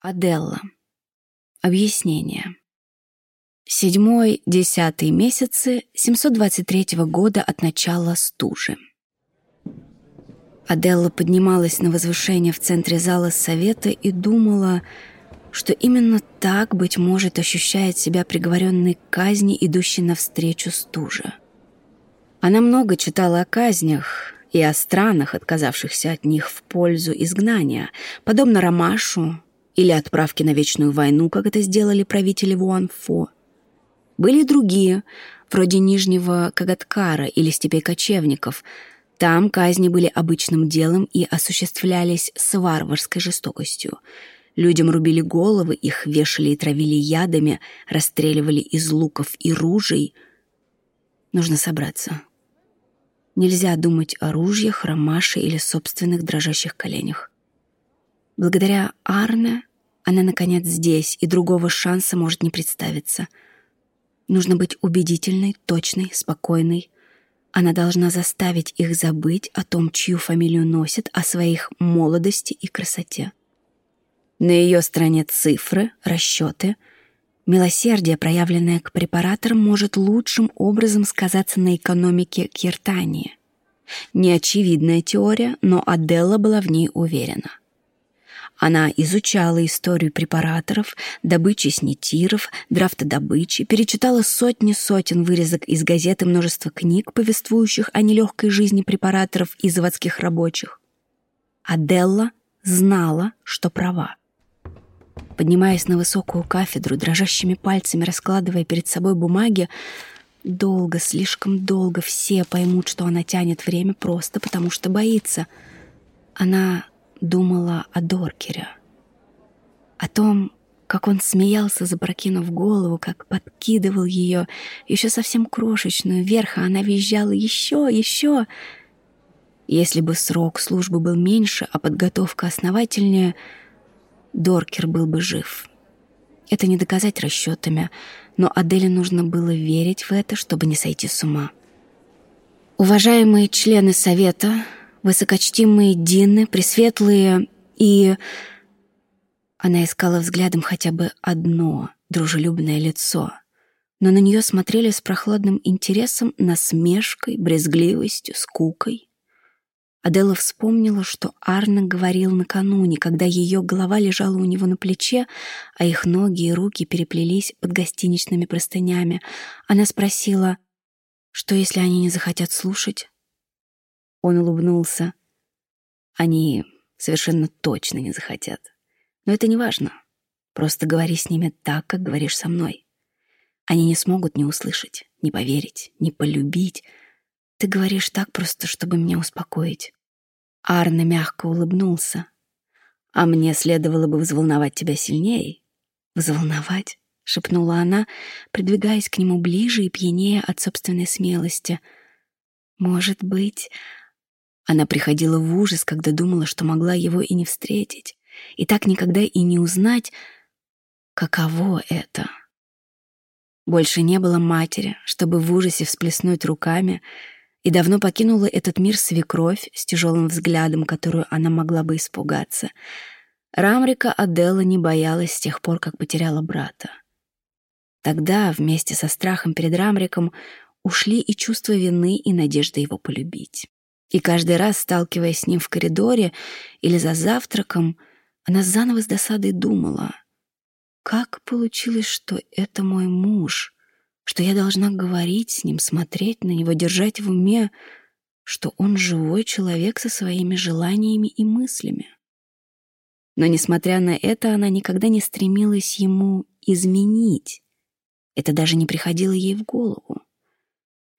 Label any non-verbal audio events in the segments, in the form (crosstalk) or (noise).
Аделла. Объяснение. Седьмой, десятый месяцы 723 года от начала стужи. Аделла поднималась на возвышение в центре зала совета и думала, что именно так, быть может, ощущает себя приговоренной к казни, идущей навстречу стуже. Она много читала о казнях и о странах, отказавшихся от них в пользу изгнания, подобно Ромашу или отправки на вечную войну, как это сделали правители Вуанфо. Были другие, вроде Нижнего Кагаткара или степей кочевников. Там казни были обычным делом и осуществлялись с варварской жестокостью. Людям рубили головы, их вешали и травили ядами, расстреливали из луков и ружей. Нужно собраться. Нельзя думать о ружьях, ромаше или собственных дрожащих коленях. Благодаря Арне она, наконец, здесь, и другого шанса может не представиться. Нужно быть убедительной, точной, спокойной. Она должна заставить их забыть о том, чью фамилию носит, о своих молодости и красоте. На ее стороне цифры, расчеты. Милосердие, проявленное к препараторам, может лучшим образом сказаться на экономике Киртании. Неочевидная теория, но Аделла была в ней уверена — она изучала историю препараторов, добычи снитиров, драфтодобычи, перечитала сотни сотен вырезок из газет и множество книг, повествующих о нелегкой жизни препараторов и заводских рабочих. Аделла знала, что права. Поднимаясь на высокую кафедру, дрожащими пальцами раскладывая перед собой бумаги, долго, слишком долго все поймут, что она тянет время просто потому, что боится. Она думала о Доркере. О том, как он смеялся, запрокинув голову, как подкидывал ее, еще совсем крошечную, вверх, а она визжала еще, еще. Если бы срок службы был меньше, а подготовка основательнее, Доркер был бы жив. Это не доказать расчетами, но Аделе нужно было верить в это, чтобы не сойти с ума. Уважаемые члены Совета, высокочтимые Дины, пресветлые и... Она искала взглядом хотя бы одно дружелюбное лицо, но на нее смотрели с прохладным интересом, насмешкой, брезгливостью, скукой. Адела вспомнила, что Арна говорил накануне, когда ее голова лежала у него на плече, а их ноги и руки переплелись под гостиничными простынями. Она спросила, что если они не захотят слушать? Он улыбнулся. Они совершенно точно не захотят. Но это не важно. Просто говори с ними так, как говоришь со мной. Они не смогут не услышать, не поверить, не полюбить. Ты говоришь так просто, чтобы меня успокоить. Арна мягко улыбнулся. А мне следовало бы взволновать тебя сильнее. Взволновать? — шепнула она, придвигаясь к нему ближе и пьянее от собственной смелости. «Может быть, она приходила в ужас, когда думала, что могла его и не встретить, и так никогда и не узнать, каково это. Больше не было матери, чтобы в ужасе всплеснуть руками, и давно покинула этот мир свекровь с тяжелым взглядом, которую она могла бы испугаться. Рамрика Аделла не боялась с тех пор, как потеряла брата. Тогда, вместе со страхом перед Рамриком, ушли и чувство вины, и надежда его полюбить. И каждый раз, сталкиваясь с ним в коридоре или за завтраком, она заново с досадой думала, как получилось, что это мой муж, что я должна говорить с ним, смотреть на него, держать в уме, что он живой человек со своими желаниями и мыслями. Но, несмотря на это, она никогда не стремилась ему изменить. Это даже не приходило ей в голову.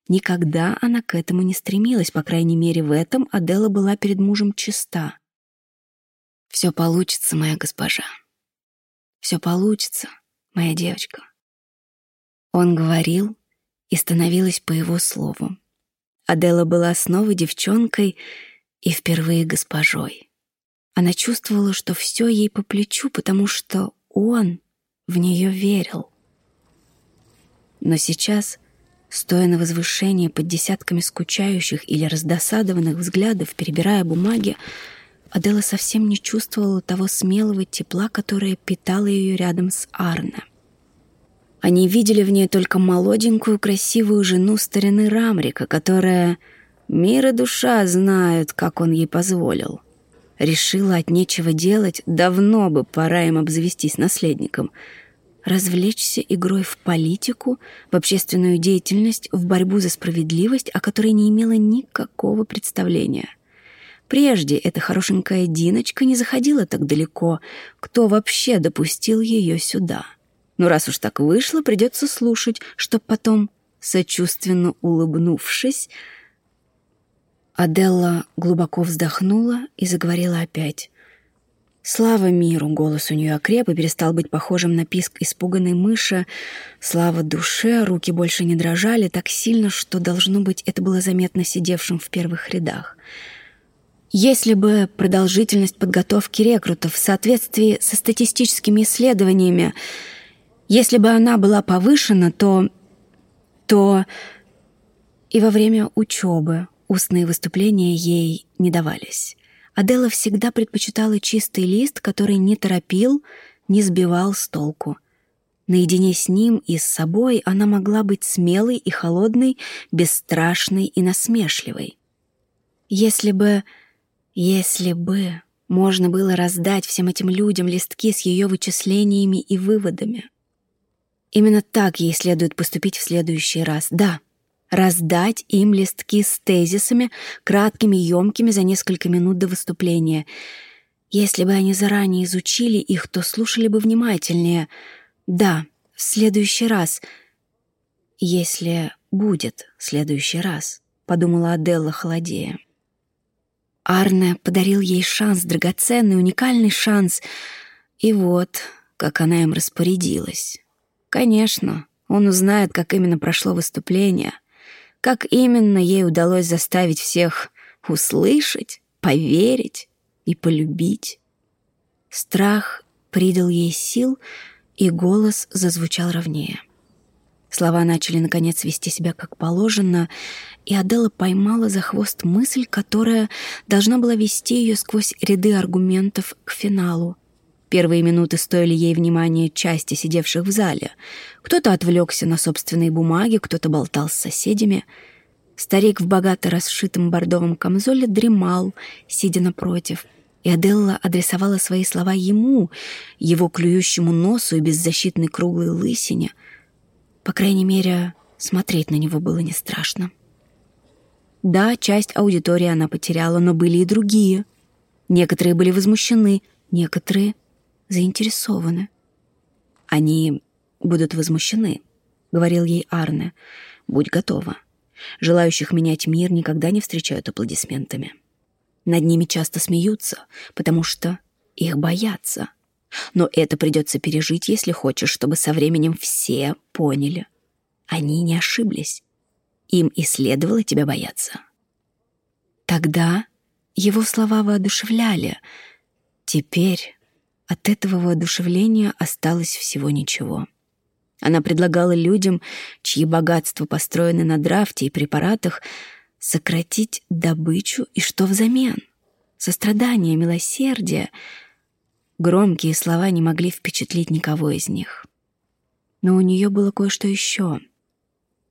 Никогда она к этому не стремилась, по крайней мере, в этом Адела была перед мужем чиста. «Все получится, моя госпожа. Все получится, моя девочка». Он говорил, и становилось по его слову. Адела была снова девчонкой и впервые госпожой. Она чувствовала, что все ей по плечу, потому что он в нее верил. Но сейчас Стоя на возвышении под десятками скучающих или раздосадованных взглядов, перебирая бумаги, Адела совсем не чувствовала того смелого тепла, которое питало ее рядом с Арне. Они видели в ней только молоденькую, красивую жену старины Рамрика, которая мир и душа знают, как он ей позволил. Решила от нечего делать, давно бы пора им обзавестись наследником. Развлечься игрой в политику, в общественную деятельность, в борьбу за справедливость, о которой не имела никакого представления. Прежде эта хорошенькая Диночка не заходила так далеко. Кто вообще допустил ее сюда? Но раз уж так вышло, придется слушать, чтоб потом, сочувственно улыбнувшись, Аделла глубоко вздохнула и заговорила опять. Слава миру, голос у нее окреп и перестал быть похожим на писк испуганной мыши. Слава душе, руки больше не дрожали так сильно, что, должно быть, это было заметно сидевшим в первых рядах. Если бы продолжительность подготовки рекрутов в соответствии со статистическими исследованиями, если бы она была повышена, то... то... и во время учебы Устные выступления ей не давались. Адела всегда предпочитала чистый лист, который не торопил, не сбивал с толку. Наедине с ним и с собой она могла быть смелой и холодной, бесстрашной и насмешливой. Если бы... если бы можно было раздать всем этим людям листки с ее вычислениями и выводами. Именно так ей следует поступить в следующий раз. Да, раздать им листки с тезисами, краткими, емкими за несколько минут до выступления. Если бы они заранее изучили их, то слушали бы внимательнее. Да, в следующий раз. Если будет следующий раз, подумала Аделла холодея. Арне подарил ей шанс, драгоценный, уникальный шанс. И вот, как она им распорядилась. Конечно, он узнает, как именно прошло выступление — как именно ей удалось заставить всех услышать, поверить и полюбить. Страх придал ей сил, и голос зазвучал ровнее. Слова начали, наконец, вести себя как положено, и Адела поймала за хвост мысль, которая должна была вести ее сквозь ряды аргументов к финалу. Первые минуты стоили ей внимания части сидевших в зале. Кто-то отвлекся на собственные бумаги, кто-то болтал с соседями. Старик в богато расшитом бордовом камзоле дремал, сидя напротив. И Аделла адресовала свои слова ему, его клюющему носу и беззащитной круглой лысине. По крайней мере, смотреть на него было не страшно. Да, часть аудитории она потеряла, но были и другие. Некоторые были возмущены, некоторые — заинтересованы. Они будут возмущены, говорил ей Арне. Будь готова. Желающих менять мир никогда не встречают аплодисментами. Над ними часто смеются, потому что их боятся. Но это придется пережить, если хочешь, чтобы со временем все поняли. Они не ошиблись. Им и следовало тебя бояться. Тогда его слова воодушевляли. Теперь от этого воодушевления осталось всего ничего. Она предлагала людям, чьи богатства построены на драфте и препаратах, сократить добычу и что взамен? Сострадание, милосердие. Громкие слова не могли впечатлить никого из них. Но у нее было кое-что еще.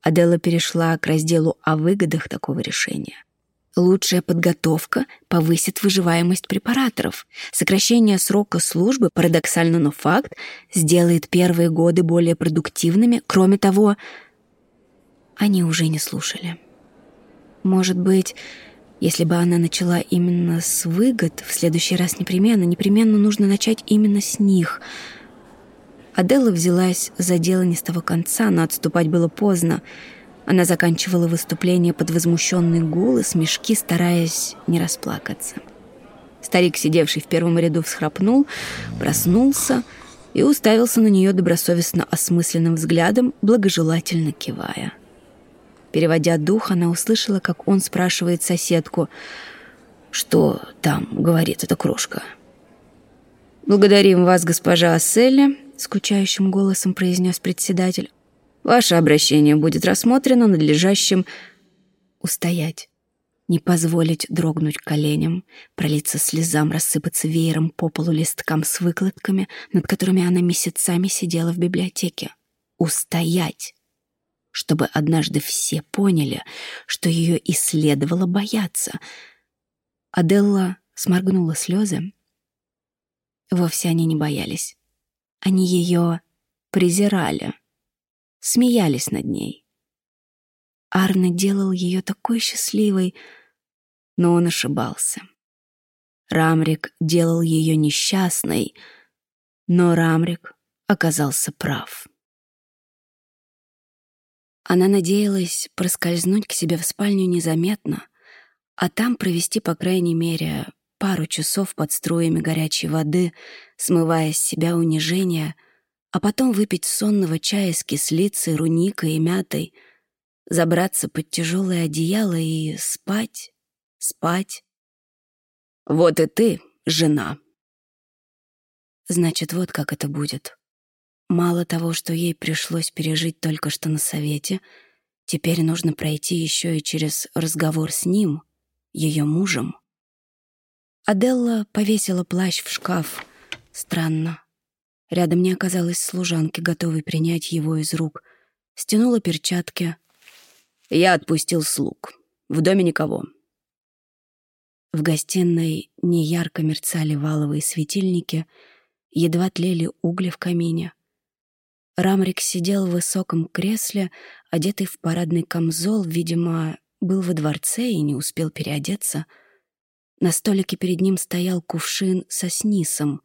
Адела перешла к разделу о выгодах такого решения. Лучшая подготовка повысит выживаемость препараторов. Сокращение срока службы, парадоксально, но факт, сделает первые годы более продуктивными. Кроме того, они уже не слушали. Может быть, если бы она начала именно с выгод, в следующий раз непременно, непременно нужно начать именно с них. Аделла взялась за дело не с того конца, но отступать было поздно — она заканчивала выступление под возмущенный гул и смешки, стараясь не расплакаться. Старик, сидевший в первом ряду, всхрапнул, проснулся и уставился на нее добросовестно осмысленным взглядом, благожелательно кивая. Переводя дух, она услышала, как он спрашивает соседку, «Что там?» — говорит эта крошка. «Благодарим вас, госпожа Асселли», — скучающим голосом произнес председатель. Ваше обращение будет рассмотрено надлежащим устоять. не позволить дрогнуть коленям, пролиться слезам, рассыпаться веером по полу листкам с выкладками, над которыми она месяцами сидела в библиотеке. Устоять! Чтобы однажды все поняли, что ее и следовало бояться. Аделла сморгнула слезы. Вовсе они не боялись. Они ее презирали, смеялись над ней. Арне делал ее такой счастливой, но он ошибался. Рамрик делал ее несчастной, но Рамрик оказался прав. Она надеялась проскользнуть к себе в спальню незаметно, а там провести, по крайней мере, пару часов под струями горячей воды, смывая с себя унижение, а потом выпить сонного чая с кислицей, руникой и мятой, забраться под тяжелое одеяло и спать, спать. Вот и ты, жена. Значит, вот как это будет. Мало того, что ей пришлось пережить только что на совете, теперь нужно пройти еще и через разговор с ним, ее мужем. Аделла повесила плащ в шкаф. Странно. Рядом не оказалось служанки, готовой принять его из рук. Стянула перчатки. Я отпустил слуг. В доме никого. В гостиной неярко мерцали валовые светильники, едва тлели угли в камине. Рамрик сидел в высоком кресле, одетый в парадный камзол, видимо, был во дворце и не успел переодеться — на столике перед ним стоял кувшин со снисом.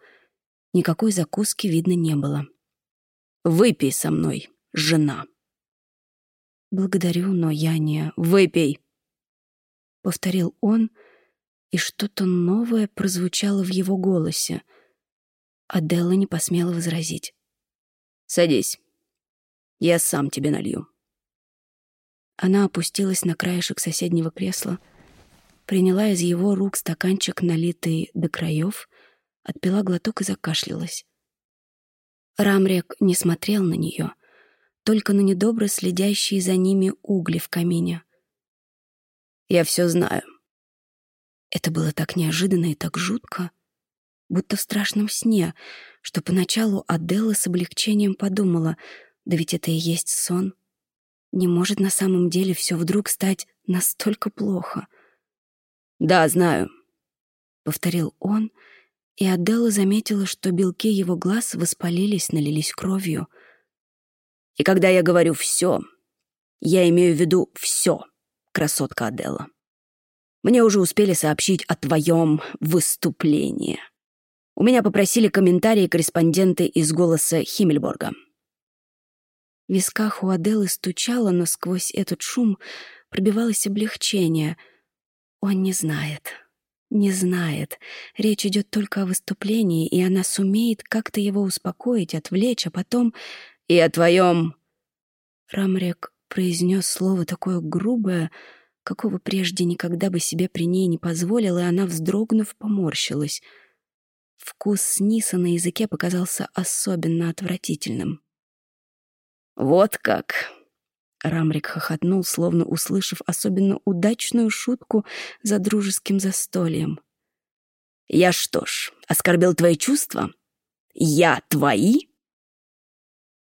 Никакой закуски видно не было. «Выпей со мной, жена». «Благодарю, но я не...» «Выпей!» Повторил он, и что-то новое прозвучало в его голосе. Аделла не посмела возразить. «Садись. Я сам тебе налью». Она опустилась на краешек соседнего кресла — приняла из его рук стаканчик, налитый до краев, отпила глоток и закашлялась. Рамрек не смотрел на нее, только на недобро следящие за ними угли в камине. «Я все знаю». Это было так неожиданно и так жутко, будто в страшном сне, что поначалу Аделла с облегчением подумала, да ведь это и есть сон. Не может на самом деле все вдруг стать настолько плохо — «Да, знаю», — повторил он, и Аделла заметила, что белки его глаз воспалились, налились кровью. «И когда я говорю «все», я имею в виду «все», красотка Аделла. Мне уже успели сообщить о твоем выступлении. У меня попросили комментарии корреспонденты из «Голоса Химмельборга». В висках у Аделлы стучало, но сквозь этот шум пробивалось облегчение — он не знает. Не знает. Речь идет только о выступлении, и она сумеет как-то его успокоить, отвлечь, а потом... «И о твоем...» Рамрек произнес слово такое грубое, какого прежде никогда бы себе при ней не позволил, и она, вздрогнув, поморщилась. Вкус сниса на языке показался особенно отвратительным. «Вот как!» Рамрик хохотнул, словно услышав особенно удачную шутку за дружеским застольем. «Я что ж, оскорбил твои чувства? Я твои?»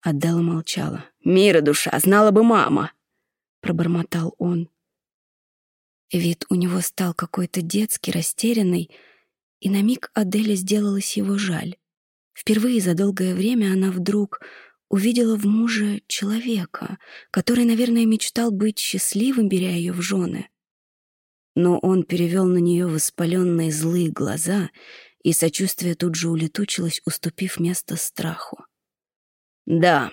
Адела молчала. «Мира душа, знала бы мама!» Пробормотал он. Вид у него стал какой-то детский, растерянный, и на миг Аделе сделалось его жаль. Впервые за долгое время она вдруг увидела в муже человека, который, наверное, мечтал быть счастливым, беря ее в жены. Но он перевел на нее воспаленные злые глаза, и сочувствие тут же улетучилось, уступив место страху. «Да,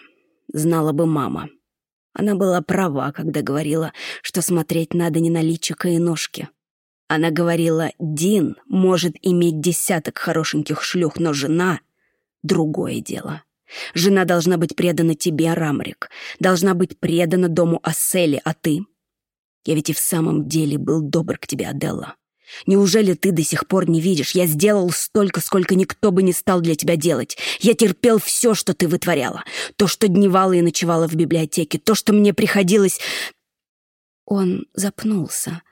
знала бы мама. Она была права, когда говорила, что смотреть надо не на личико и ножки. Она говорила, Дин может иметь десяток хорошеньких шлюх, но жена — другое дело». Жена должна быть предана тебе, Рамрик. Должна быть предана дому Ассели, а ты? Я ведь и в самом деле был добр к тебе, Аделла. Неужели ты до сих пор не видишь? Я сделал столько, сколько никто бы не стал для тебя делать. Я терпел все, что ты вытворяла. То, что дневала и ночевала в библиотеке. То, что мне приходилось... Он запнулся.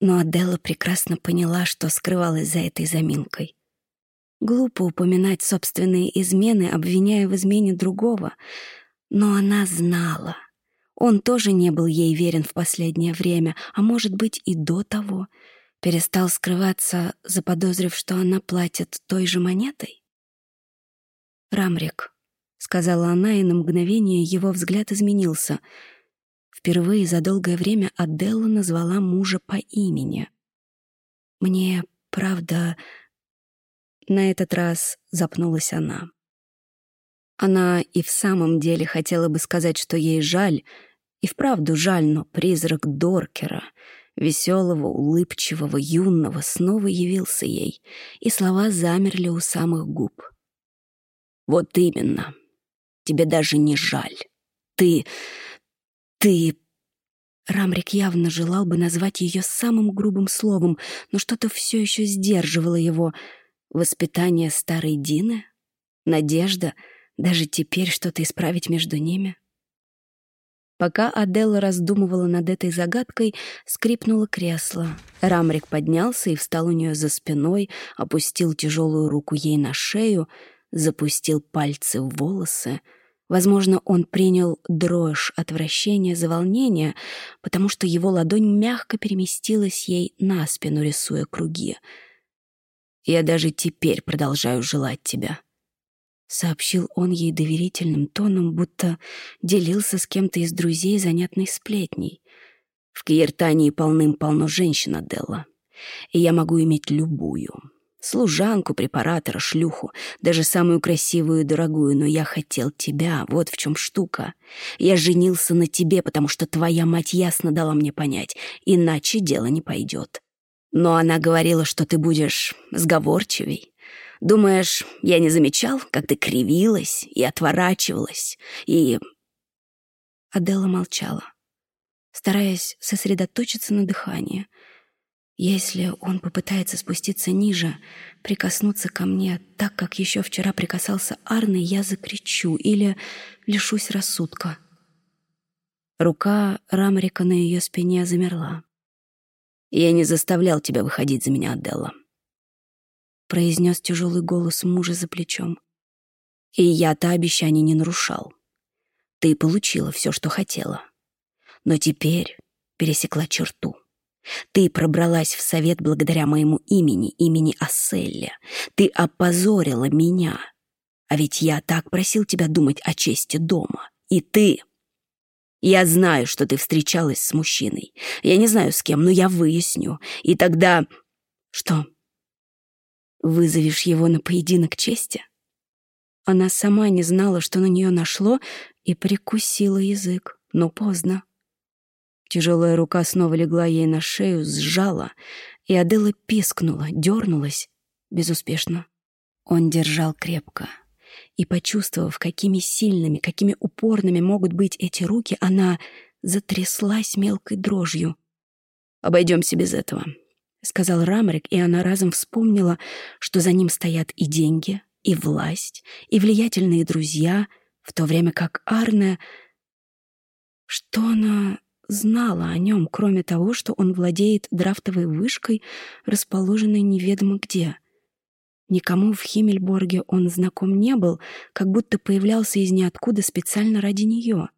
Но Аделла прекрасно поняла, что скрывалась за этой заминкой. Глупо упоминать собственные измены, обвиняя в измене другого, но она знала. Он тоже не был ей верен в последнее время, а может быть и до того. Перестал скрываться, заподозрив, что она платит той же монетой? «Рамрик», — сказала она, и на мгновение его взгляд изменился — Впервые за долгое время Аделла назвала мужа по имени. «Мне, правда...» На этот раз запнулась она. Она и в самом деле хотела бы сказать, что ей жаль, и вправду жаль, но призрак Доркера, веселого, улыбчивого, юного, снова явился ей, и слова замерли у самых губ. «Вот именно. Тебе даже не жаль. Ты... «Ты...» Рамрик явно желал бы назвать ее самым грубым словом, но что-то все еще сдерживало его. Воспитание старой Дины? Надежда? Даже теперь что-то исправить между ними? Пока Аделла раздумывала над этой загадкой, скрипнуло кресло. Рамрик поднялся и встал у нее за спиной, опустил тяжелую руку ей на шею, запустил пальцы в волосы — Возможно, он принял дрожь отвращения за волнение, потому что его ладонь мягко переместилась ей на спину, рисуя круги. «Я даже теперь продолжаю желать тебя», — сообщил он ей доверительным тоном, будто делился с кем-то из друзей занятной сплетней. «В Каиртании полным-полно женщин, Аделла, и я могу иметь любую, Служанку, препаратора, шлюху, даже самую красивую и дорогую, но я хотел тебя, вот в чем штука. Я женился на тебе, потому что твоя мать ясно дала мне понять, иначе дело не пойдет. Но она говорила, что ты будешь сговорчивей. Думаешь, я не замечал, как ты кривилась и отворачивалась, и... Адела молчала, стараясь сосредоточиться на дыхании — если он попытается спуститься ниже, прикоснуться ко мне так, как еще вчера прикасался Арны, я закричу или лишусь рассудка. Рука Рамрика на ее спине замерла. «Я не заставлял тебя выходить за меня, Аделла», — произнес тяжелый голос мужа за плечом. «И я-то обещание не нарушал. Ты получила все, что хотела. Но теперь пересекла черту. Ты пробралась в совет благодаря моему имени, имени Асселля. Ты опозорила меня. А ведь я так просил тебя думать о чести дома. И ты... Я знаю, что ты встречалась с мужчиной. Я не знаю, с кем, но я выясню. И тогда... Что? Вызовешь его на поединок чести? Она сама не знала, что на нее нашло, и прикусила язык, но поздно. Тяжелая рука снова легла ей на шею, сжала, и Адела пискнула, дернулась, безуспешно. Он держал крепко. И, почувствовав, какими сильными, какими упорными могут быть эти руки, она затряслась мелкой дрожью. «Обойдемся без этого», — сказал Рамрик, и она разом вспомнила, что за ним стоят и деньги, и власть, и влиятельные друзья, в то время как Арне... Что она знала о нем, кроме того, что он владеет драфтовой вышкой, расположенной неведомо где. Никому в Химмельборге он знаком не был, как будто появлялся из ниоткуда специально ради нее.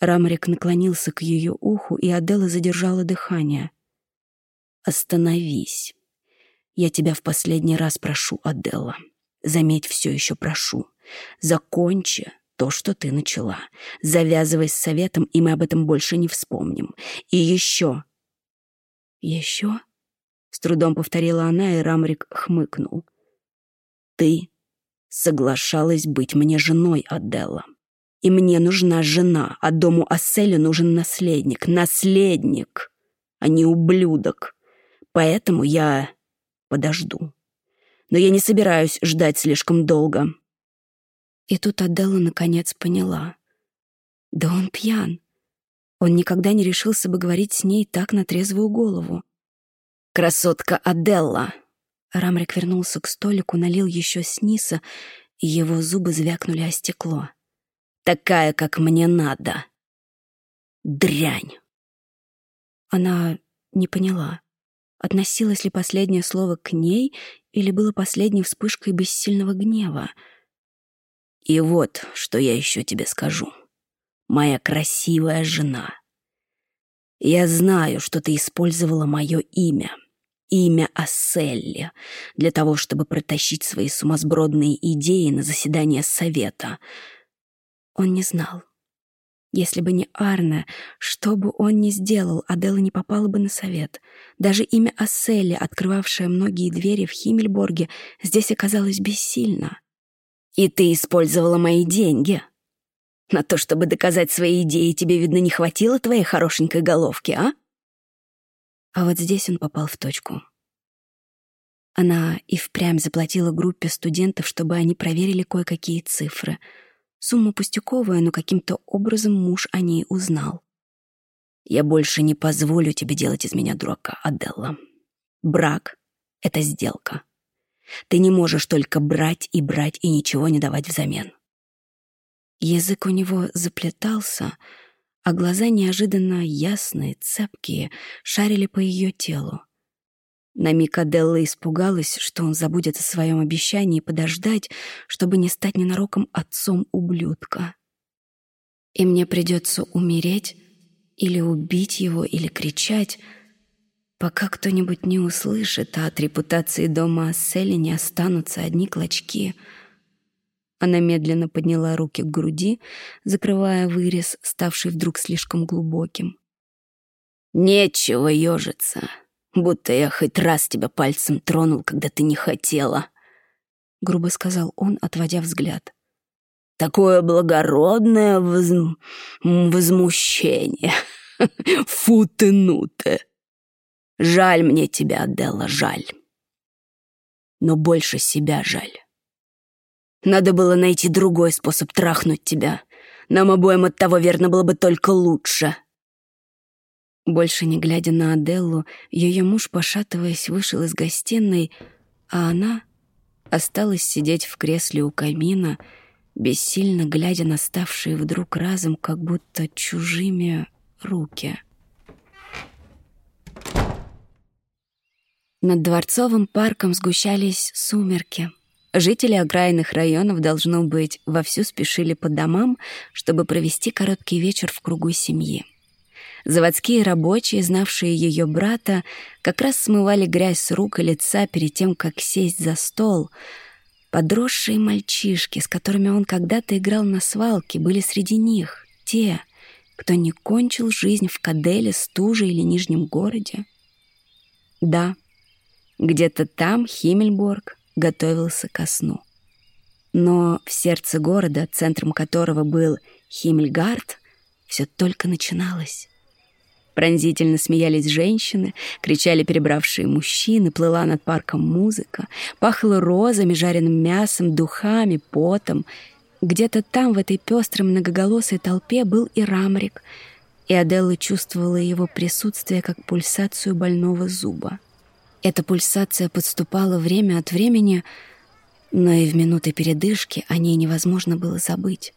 Рамрик наклонился к ее уху, и Адела задержала дыхание. «Остановись. Я тебя в последний раз прошу, Адела. Заметь, все еще прошу. Закончи то, что ты начала. Завязывай с советом, и мы об этом больше не вспомним. И еще...» «Еще?» — трудом повторила она, и Рамрик хмыкнул. «Ты соглашалась быть мне женой, Аделла. И мне нужна жена, а дому Асселю нужен наследник. Наследник, а не ублюдок. Поэтому я подожду. Но я не собираюсь ждать слишком долго. И тут Аделла наконец поняла. Да он пьян. Он никогда не решился бы говорить с ней так на трезвую голову. «Красотка Аделла!» Рамрик вернулся к столику, налил еще снизу, и его зубы звякнули о стекло. «Такая, как мне надо!» «Дрянь!» Она не поняла, относилось ли последнее слово к ней или было последней вспышкой бессильного гнева. «И вот, что я еще тебе скажу. Моя красивая жена. Я знаю, что ты использовала мое имя, имя Асселли, для того, чтобы протащить свои сумасбродные идеи на заседание совета». Он не знал. Если бы не Арне, что бы он ни сделал, Адела не попала бы на совет. Даже имя Асселли, открывавшее многие двери в Химмельборге, здесь оказалось бессильно. «И ты использовала мои деньги. На то, чтобы доказать свои идеи, тебе, видно, не хватило твоей хорошенькой головки, а?» А вот здесь он попал в точку. Она и впрямь заплатила группе студентов, чтобы они проверили кое-какие цифры — Сумма пустяковая, но каким-то образом муж о ней узнал. «Я больше не позволю тебе делать из меня дурака, Аделла. Брак — это сделка. Ты не можешь только брать и брать и ничего не давать взамен». Язык у него заплетался, а глаза неожиданно ясные, цепкие, шарили по ее телу. На миг Аделла испугалась, что он забудет о своем обещании подождать, чтобы не стать ненароком отцом ублюдка. И мне придется умереть или убить его, или кричать, пока кто-нибудь не услышит, а от репутации дома Асселли не останутся одни клочки. Она медленно подняла руки к груди, закрывая вырез, ставший вдруг слишком глубоким. «Нечего ежиться», будто я хоть раз тебя пальцем тронул, когда ты не хотела», — грубо сказал он, отводя взгляд. «Такое благородное воз... возмущение. (laughs) Фу ты, ну ты. Жаль мне тебя, Аделла, жаль. Но больше себя жаль. Надо было найти другой способ трахнуть тебя. Нам обоим от того, верно, было бы только лучше». Больше не глядя на Аделлу, ее муж, пошатываясь, вышел из гостиной, а она осталась сидеть в кресле у камина, бессильно глядя на ставшие вдруг разом как будто чужими руки. Над Дворцовым парком сгущались сумерки. Жители окраинных районов, должно быть, вовсю спешили по домам, чтобы провести короткий вечер в кругу семьи. Заводские рабочие, знавшие ее брата, как раз смывали грязь с рук и лица перед тем, как сесть за стол. Подросшие мальчишки, с которыми он когда-то играл на свалке, были среди них, те, кто не кончил жизнь в Каделе, Стуже или Нижнем городе. Да, где-то там Химмельборг готовился ко сну. Но в сердце города, центром которого был Химмельгард, все только начиналось. Пронзительно смеялись женщины, кричали перебравшие мужчины, плыла над парком музыка, пахло розами, жареным мясом, духами, потом. Где-то там, в этой пестрой многоголосой толпе, был и Рамрик, и Аделла чувствовала его присутствие как пульсацию больного зуба. Эта пульсация подступала время от времени, но и в минуты передышки о ней невозможно было забыть.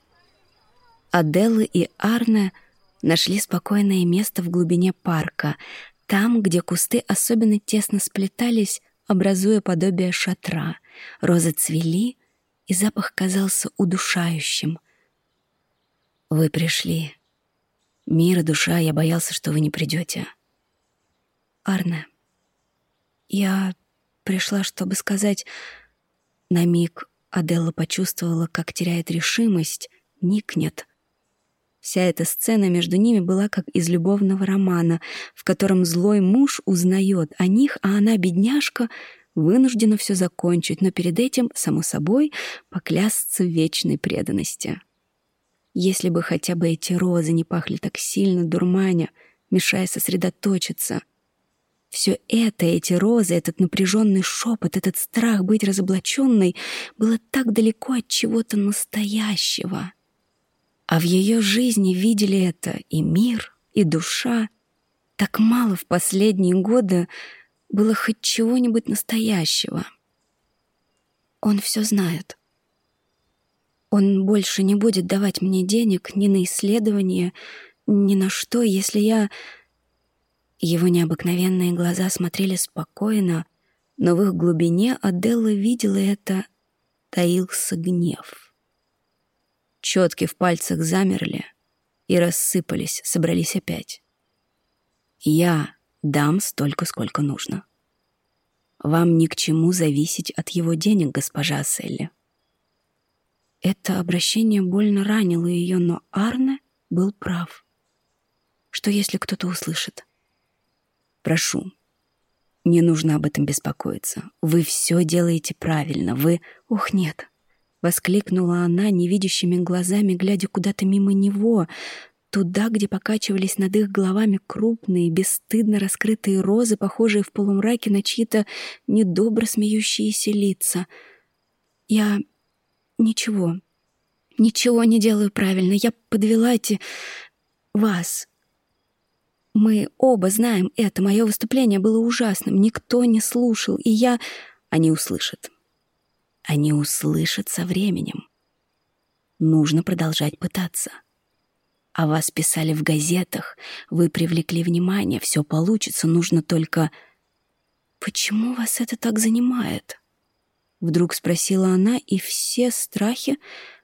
Аделла и Арне — нашли спокойное место в глубине парка, там, где кусты особенно тесно сплетались, образуя подобие шатра. Розы цвели, и запах казался удушающим. «Вы пришли. Мир и душа, я боялся, что вы не придете. Арне, я пришла, чтобы сказать...» На миг Аделла почувствовала, как теряет решимость, никнет, Вся эта сцена между ними была как из любовного романа, в котором злой муж узнает о них, а она, бедняжка, вынуждена все закончить, но перед этим, само собой, поклясться в вечной преданности. Если бы хотя бы эти розы не пахли так сильно, дурманя, мешая сосредоточиться. Все это, эти розы, этот напряженный шепот, этот страх быть разоблаченной, было так далеко от чего-то настоящего — а в ее жизни видели это и мир, и душа. Так мало в последние годы было хоть чего-нибудь настоящего. Он все знает. Он больше не будет давать мне денег ни на исследования, ни на что, если я... Его необыкновенные глаза смотрели спокойно, но в их глубине Аделла видела это, таился гнев. Четки в пальцах замерли и рассыпались, собрались опять. «Я дам столько, сколько нужно. Вам ни к чему зависеть от его денег, госпожа Селли». Это обращение больно ранило ее, но Арне был прав. Что если кто-то услышит? «Прошу, не нужно об этом беспокоиться. Вы все делаете правильно. Вы... Ух, нет. Воскликнула она невидящими глазами, глядя куда-то мимо него, туда, где покачивались над их головами крупные, бесстыдно раскрытые розы, похожие в полумраке на чьи-то недобро смеющиеся лица. «Я... ничего. Ничего не делаю правильно. Я подвела эти... вас. Мы оба знаем это. Мое выступление было ужасным. Никто не слушал, и я... Они услышат. Они услышат со временем. Нужно продолжать пытаться. А вас писали в газетах, вы привлекли внимание, все получится, нужно только... «Почему вас это так занимает?» Вдруг спросила она, и все страхи,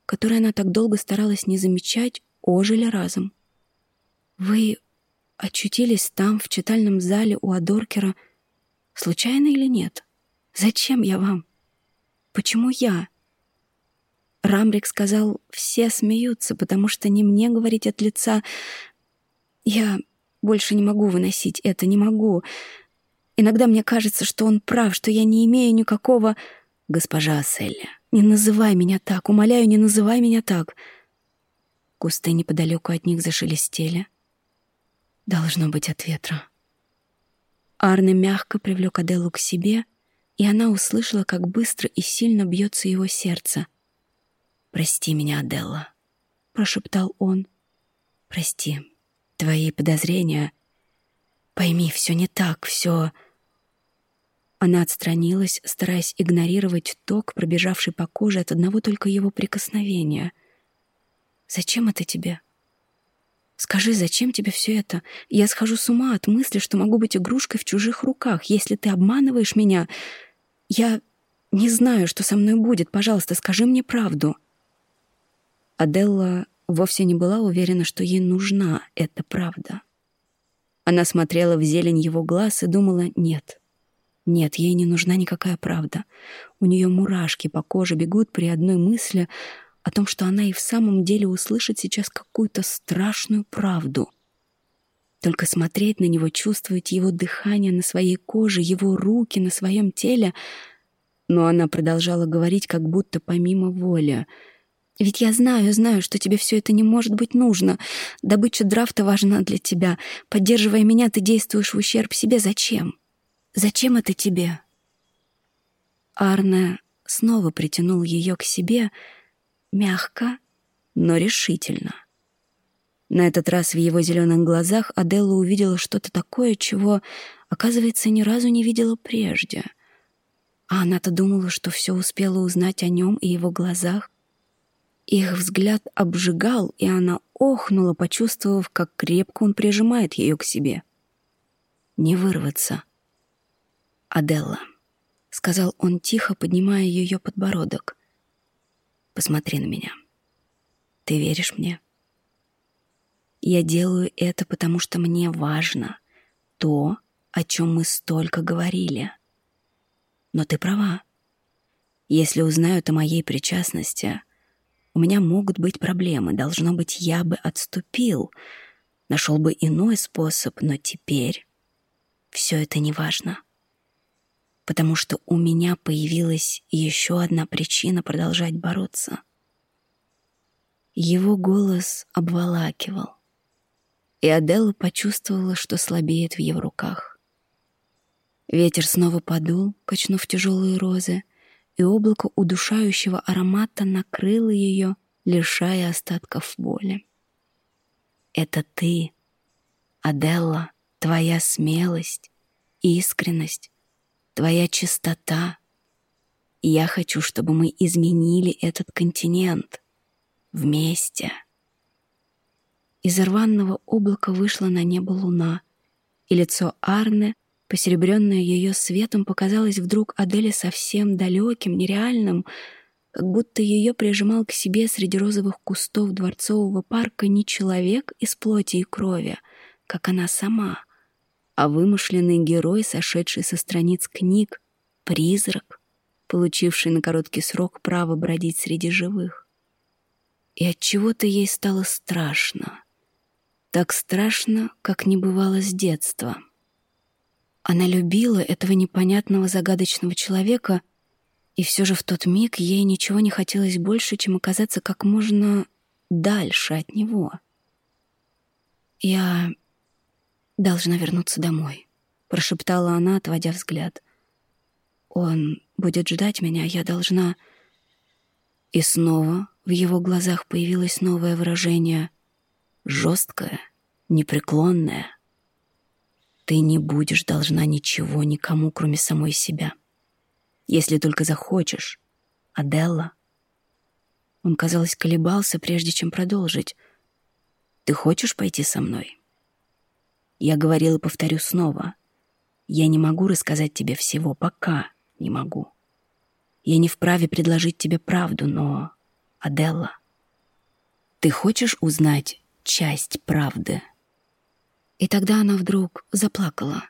которые она так долго старалась не замечать, ожили разом. «Вы очутились там, в читальном зале у Адоркера, случайно или нет? Зачем я вам? Почему я? Рамрик сказал, все смеются, потому что не мне говорить от лица. Я больше не могу выносить это, не могу. Иногда мне кажется, что он прав, что я не имею никакого... Госпожа Селли, не называй меня так, умоляю, не называй меня так. Кусты неподалеку от них зашелестели. Должно быть от ветра. Арне мягко привлек Аделу к себе, и она услышала, как быстро и сильно бьется его сердце. «Прости меня, Аделла», — прошептал он. «Прости. Твои подозрения... Пойми, все не так, все...» Она отстранилась, стараясь игнорировать ток, пробежавший по коже от одного только его прикосновения. «Зачем это тебе?» Скажи, зачем тебе все это? Я схожу с ума от мысли, что могу быть игрушкой в чужих руках. Если ты обманываешь меня, я не знаю, что со мной будет. Пожалуйста, скажи мне правду. Аделла вовсе не была уверена, что ей нужна эта правда. Она смотрела в зелень его глаз и думала «нет». Нет, ей не нужна никакая правда. У нее мурашки по коже бегут при одной мысли о том, что она и в самом деле услышит сейчас какую-то страшную правду. Только смотреть на него, чувствовать его дыхание на своей коже, его руки на своем теле. Но она продолжала говорить, как будто помимо воли. «Ведь я знаю, знаю, что тебе все это не может быть нужно. Добыча драфта важна для тебя. Поддерживая меня, ты действуешь в ущерб себе. Зачем? Зачем это тебе?» Арне снова притянул ее к себе, — Мягко, но решительно. На этот раз в его зеленых глазах Аделла увидела что-то такое, чего, оказывается, ни разу не видела прежде. А она-то думала, что все успела узнать о нем и его глазах. Их взгляд обжигал, и она охнула, почувствовав, как крепко он прижимает ее к себе. «Не вырваться». «Аделла», — сказал он тихо, поднимая ее подбородок. Посмотри на меня. Ты веришь мне? Я делаю это, потому что мне важно то, о чем мы столько говорили. Но ты права. Если узнают о моей причастности, у меня могут быть проблемы. Должно быть, я бы отступил, нашел бы иной способ, но теперь все это не важно потому что у меня появилась еще одна причина продолжать бороться. Его голос обволакивал, и Аделла почувствовала, что слабеет в его руках. Ветер снова подул, качнув тяжелые розы, и облако удушающего аромата накрыло ее, лишая остатков боли. «Это ты, Аделла, твоя смелость, искренность, твоя чистота. я хочу, чтобы мы изменили этот континент. Вместе. Из рваного облака вышла на небо луна, и лицо Арне, посеребренное ее светом, показалось вдруг Аделе совсем далеким, нереальным, как будто ее прижимал к себе среди розовых кустов дворцового парка не человек из плоти и крови, как она сама, а вымышленный герой, сошедший со страниц книг, призрак, получивший на короткий срок право бродить среди живых. И от чего-то ей стало страшно. Так страшно, как не бывало с детства. Она любила этого непонятного загадочного человека, и все же в тот миг ей ничего не хотелось больше, чем оказаться как можно дальше от него. «Я должна вернуться домой», — прошептала она, отводя взгляд. «Он будет ждать меня, я должна...» И снова в его глазах появилось новое выражение жесткая, непреклонная. Ты не будешь должна ничего никому, кроме самой себя. Если только захочешь. Аделла. Он, казалось, колебался, прежде чем продолжить. Ты хочешь пойти со мной? Я говорил и повторю снова. Я не могу рассказать тебе всего, пока не могу. Я не вправе предложить тебе правду, но... Аделла, ты хочешь узнать часть правды. И тогда она вдруг заплакала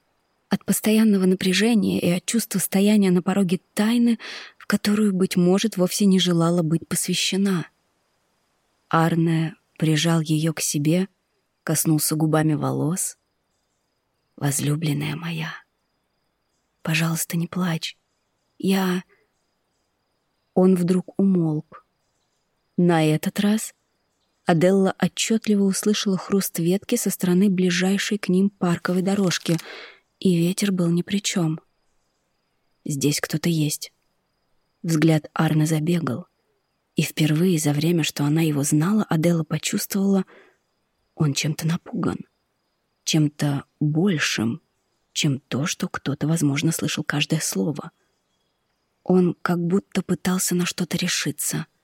от постоянного напряжения и от чувства стояния на пороге тайны, в которую, быть может, вовсе не желала быть посвящена. Арне прижал ее к себе, коснулся губами волос. «Возлюбленная моя, пожалуйста, не плачь. Я...» Он вдруг умолк. На этот раз Аделла отчетливо услышала хруст ветки со стороны ближайшей к ним парковой дорожки, и ветер был ни при чем. «Здесь кто-то есть». Взгляд Арны забегал, и впервые за время, что она его знала, Аделла почувствовала, он чем-то напуган, чем-то большим, чем то, что кто-то, возможно, слышал каждое слово. Он как будто пытался на что-то решиться —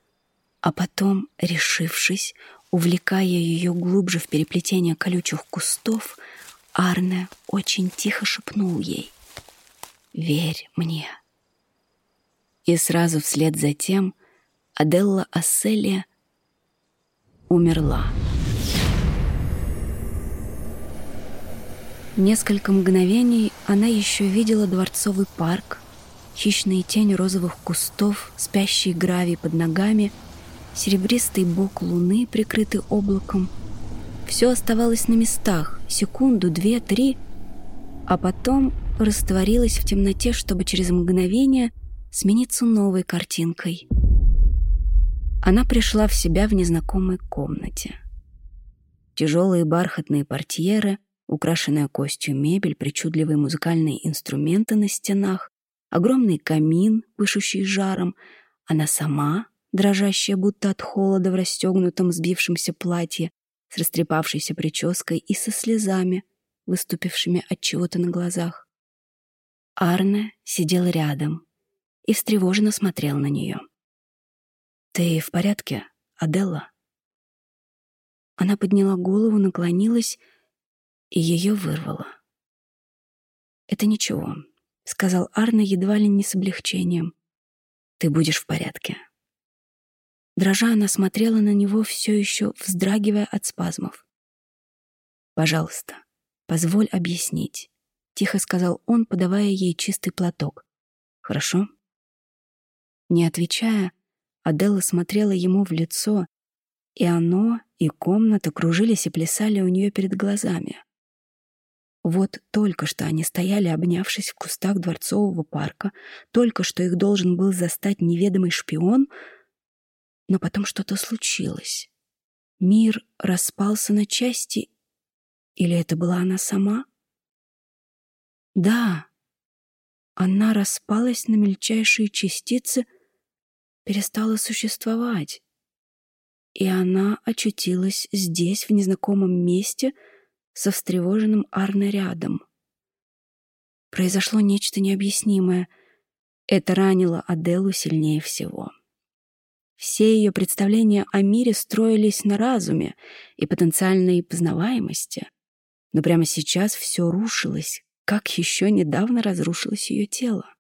а потом, решившись, увлекая ее глубже в переплетение колючих кустов, Арне очень тихо шепнул ей «Верь мне». И сразу вслед за тем Аделла Асселия умерла. Несколько мгновений она еще видела дворцовый парк, хищные тени розовых кустов, спящий гравий под ногами — серебристый бок луны, прикрытый облаком. Все оставалось на местах, секунду, две, три, а потом растворилось в темноте, чтобы через мгновение смениться новой картинкой. Она пришла в себя в незнакомой комнате. Тяжелые бархатные портьеры, украшенная костью мебель, причудливые музыкальные инструменты на стенах, огромный камин, пышущий жаром, она сама дрожащая будто от холода в расстегнутом сбившемся платье, с растрепавшейся прической и со слезами, выступившими от чего-то на глазах. Арне сидел рядом и встревоженно смотрел на нее. «Ты в порядке, Аделла?» Она подняла голову, наклонилась и ее вырвало. «Это ничего», — сказал Арне едва ли не с облегчением. «Ты будешь в порядке». Дрожа, она смотрела на него, все еще вздрагивая от спазмов. «Пожалуйста, позволь объяснить», — тихо сказал он, подавая ей чистый платок. «Хорошо?» Не отвечая, Аделла смотрела ему в лицо, и оно, и комната кружились и плясали у нее перед глазами. Вот только что они стояли, обнявшись в кустах дворцового парка, только что их должен был застать неведомый шпион — но потом что-то случилось. Мир распался на части, или это была она сама? Да, она распалась на мельчайшие частицы, перестала существовать. И она очутилась здесь, в незнакомом месте, со встревоженным Арно рядом. Произошло нечто необъяснимое. Это ранило Аделу сильнее всего. Все ее представления о мире строились на разуме и потенциальной познаваемости. Но прямо сейчас все рушилось, как еще недавно разрушилось ее тело.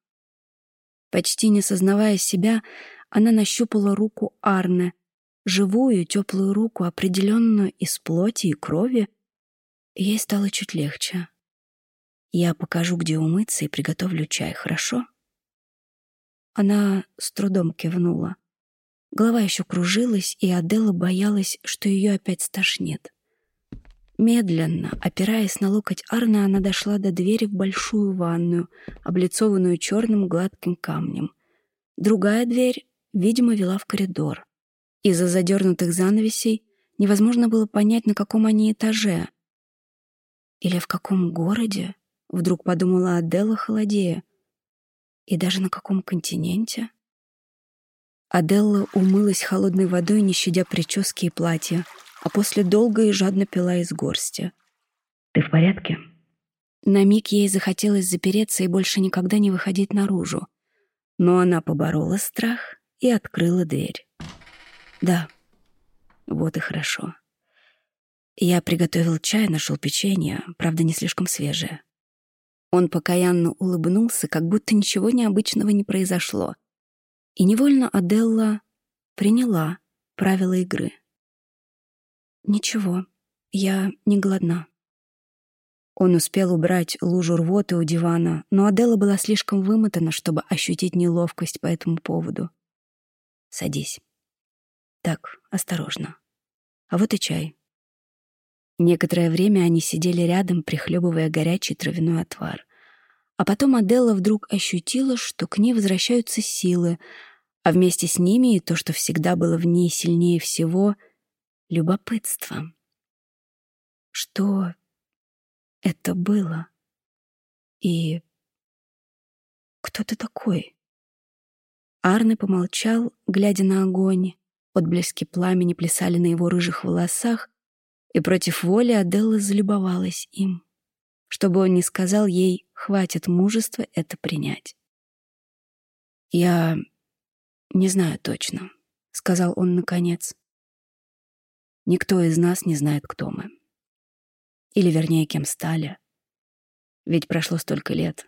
Почти не сознавая себя, она нащупала руку Арне, живую, теплую руку, определенную из плоти и крови, ей стало чуть легче. «Я покажу, где умыться, и приготовлю чай, хорошо?» Она с трудом кивнула. Голова еще кружилась, и Адела боялась, что ее опять стошнит. Медленно, опираясь на локоть Арна, она дошла до двери в большую ванную, облицованную черным гладким камнем. Другая дверь, видимо, вела в коридор. Из-за задернутых занавесей невозможно было понять, на каком они этаже. Или в каком городе, вдруг подумала Аделла холодея. И даже на каком континенте? Аделла умылась холодной водой, не щадя прически и платья, а после долго и жадно пила из горсти. «Ты в порядке?» На миг ей захотелось запереться и больше никогда не выходить наружу. Но она поборола страх и открыла дверь. «Да, вот и хорошо. Я приготовил чай, нашел печенье, правда, не слишком свежее». Он покаянно улыбнулся, как будто ничего необычного не произошло. И невольно Аделла приняла правила игры. «Ничего, я не голодна». Он успел убрать лужу рвоты у дивана, но Аделла была слишком вымотана, чтобы ощутить неловкость по этому поводу. «Садись». «Так, осторожно. А вот и чай». Некоторое время они сидели рядом, прихлебывая горячий травяной отвар. А потом Аделла вдруг ощутила, что к ней возвращаются силы, а вместе с ними и то, что всегда было в ней сильнее всего — любопытство. Что это было? И кто ты такой? Арне помолчал, глядя на огонь. Отблески пламени плясали на его рыжих волосах, и против воли Аделла залюбовалась им. Чтобы он не сказал ей, хватит мужества это принять. «Я не знаю точно», — сказал он наконец. «Никто из нас не знает, кто мы. Или, вернее, кем стали. Ведь прошло столько лет».